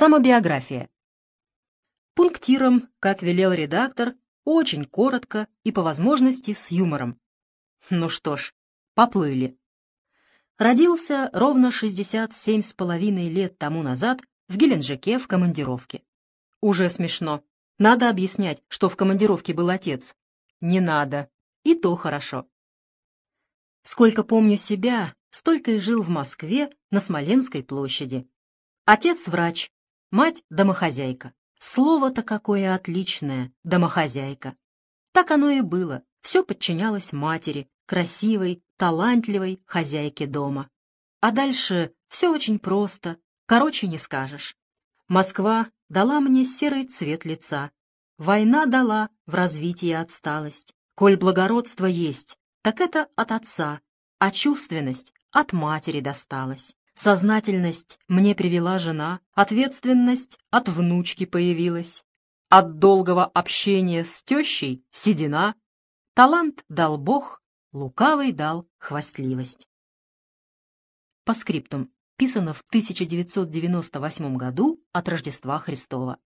Самобиография. Пунктиром, как велел редактор, очень коротко и по возможности с юмором. Ну что ж, поплыли. Родился ровно 67 с половиной лет тому назад в Геленджике в командировке. Уже смешно. Надо объяснять, что в командировке был отец. Не надо. И то хорошо. Сколько помню себя, столько и жил в Москве на Смоленской площади. Отец врач, мать домохозяйка. Слово-то какое отличное, домохозяйка. Так оно и было, все подчинялось матери, красивой, талантливой хозяйке дома. А дальше все очень просто, короче не скажешь. Москва дала мне серый цвет лица. Война дала в развитии отсталость. Коль благородство есть, так это от отца, а чувственность от матери досталась. Сознательность мне привела жена, ответственность от внучки появилась. От долгого общения с тещей — седина. Талант дал Бог, лукавый дал хвастливость. По скриптум. Писано в 1998 году от Рождества Христова.